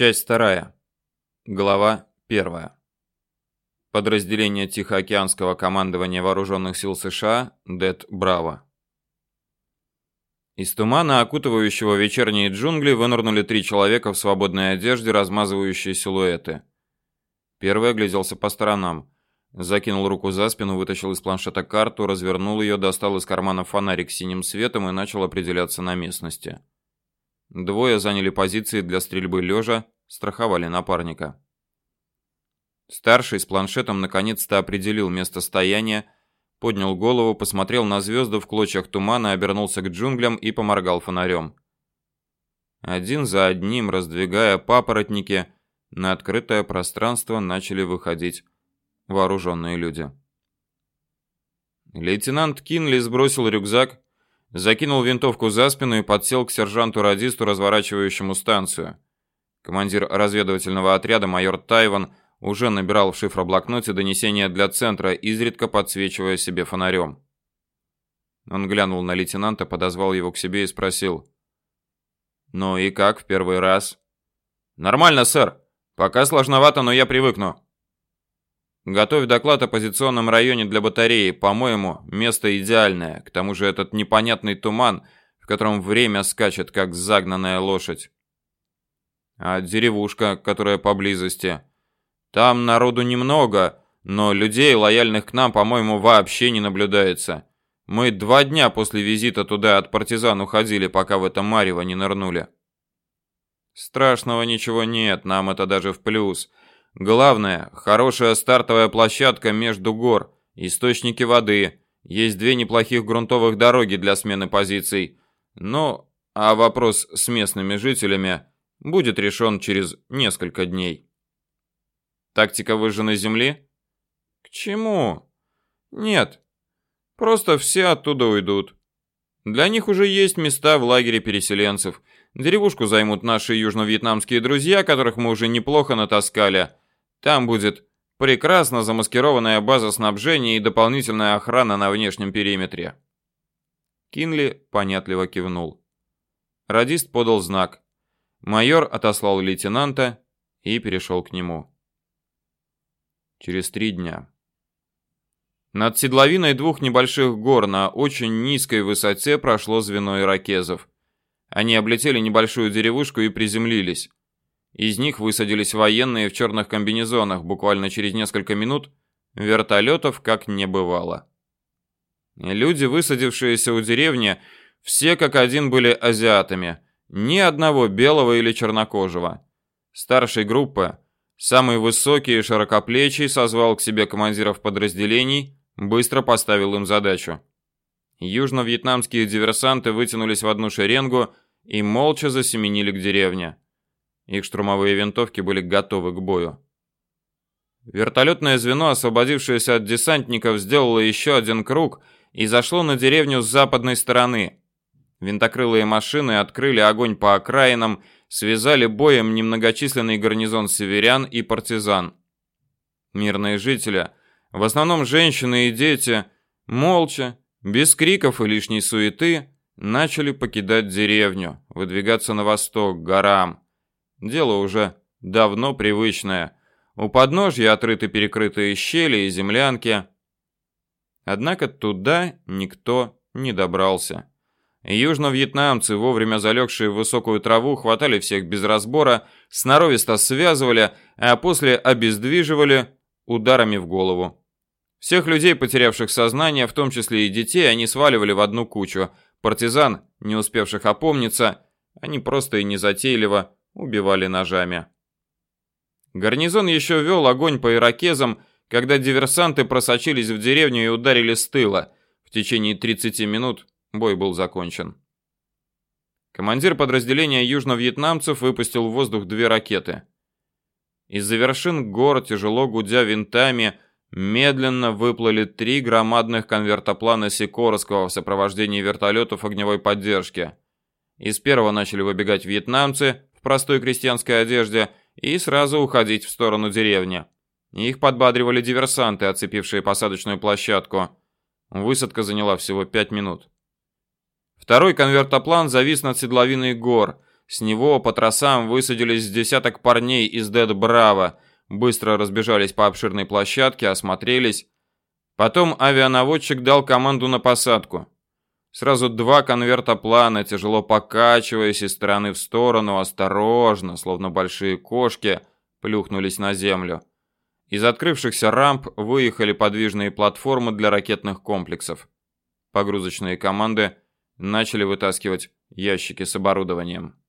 Часть вторая. Глава первая. Подразделение Тихоокеанского командования Вооруженных сил США ДЭТ Браво. Из тумана, окутывающего вечерние джунгли, вынырнули три человека в свободной одежде, размазывающие силуэты. Первый огляделся по сторонам. Закинул руку за спину, вытащил из планшета карту, развернул ее, достал из кармана фонарик синим светом и начал определяться на местности. Двое заняли позиции для стрельбы лежа, страховали напарника. Старший с планшетом наконец-то определил место стояния, поднял голову, посмотрел на звезды в клочьях тумана, обернулся к джунглям и поморгал фонарем. Один за одним, раздвигая папоротники, на открытое пространство начали выходить вооруженные люди. Лейтенант Кинли сбросил рюкзак, закинул винтовку за спину и подсел к сержанту-радисту, разворачивающему станцию. Командир разведывательного отряда майор Тайван уже набирал в шифроблокноте донесения для центра, изредка подсвечивая себе фонарем. Он глянул на лейтенанта, подозвал его к себе и спросил: "Ну и как в первый раз?" "Нормально, сэр. Пока сложновато, но я привыкну." Готовь доклад о позиционном районе для батареи. По-моему, место идеальное. К тому же этот непонятный туман, в котором время скачет как загнанная лошадь. А деревушка, которая поблизости. Там народу немного, но людей, лояльных к нам, по-моему, вообще не наблюдается. Мы два дня после визита туда от партизан уходили, пока в это марево не нырнули. Страшного ничего нет, нам это даже в плюс. Главное, хорошая стартовая площадка между гор, источники воды, есть две неплохих грунтовых дороги для смены позиций. Ну, а вопрос с местными жителями будет решен через несколько дней. Тактика выжженной земли? К чему? Нет. Просто все оттуда уйдут. Для них уже есть места в лагере переселенцев. Деревушку займут наши южно-вьетнамские друзья, которых мы уже неплохо натаскали. Там будет прекрасно замаскированная база снабжения и дополнительная охрана на внешнем периметре. Кинли понятливо кивнул. Радист подал знак. Майор отослал лейтенанта и перешел к нему. Через три дня. Над седловиной двух небольших гор на очень низкой высоте прошло звено иракезов. Они облетели небольшую деревушку и приземлились. Из них высадились военные в черных комбинезонах. Буквально через несколько минут вертолетов как не бывало. Люди, высадившиеся у деревни, все как один были азиатами. Ни одного белого или чернокожего. Старший группы, самый высокий и широкоплечий, созвал к себе командиров подразделений, быстро поставил им задачу. Южно-вьетнамские диверсанты вытянулись в одну шеренгу и молча засеменили к деревне. Их штурмовые винтовки были готовы к бою. Вертолетное звено, освободившееся от десантников, сделало еще один круг и зашло на деревню с западной стороны. Винтокрылые машины открыли огонь по окраинам, связали боем немногочисленный гарнизон северян и партизан. Мирные жители, в основном женщины и дети, молча, без криков и лишней суеты, начали покидать деревню, выдвигаться на восток, горам. Дело уже давно привычное. У подножья отрыты перекрытые щели и землянки. Однако туда никто не добрался. Южно-вьетнамцы, вовремя залегшие в высокую траву, хватали всех без разбора, сноровисто связывали, а после обездвиживали ударами в голову. Всех людей, потерявших сознание, в том числе и детей, они сваливали в одну кучу. Партизан, не успевших опомниться, они просто и незатейливо убивали ножами. Гарнизон еще вел огонь по иракезам, когда диверсанты просочились в деревню и ударили с тыла. В течение 30 минут бой был закончен. Командир подразделения южно-вьетнамцев выпустил в воздух две ракеты. Из-за вершин гор, тяжело гудя винтами, медленно выплыли три громадных конвертоплана Сикорского в сопровождении вертолетов огневой поддержки. Из первого начали выбегать вьетнамцы, в простой крестьянской одежде и сразу уходить в сторону деревни. Их подбадривали диверсанты, оцепившие посадочную площадку. Высадка заняла всего пять минут. Второй конвертоплан завис над седловиной гор. С него по тросам высадились десяток парней из Дед Браво, быстро разбежались по обширной площадке, осмотрелись. Потом авианаводчик дал команду на посадку. Сразу два конверта плана, тяжело покачиваясь из стороны в сторону, осторожно, словно большие кошки, плюхнулись на землю. Из открывшихся рамп выехали подвижные платформы для ракетных комплексов. Погрузочные команды начали вытаскивать ящики с оборудованием.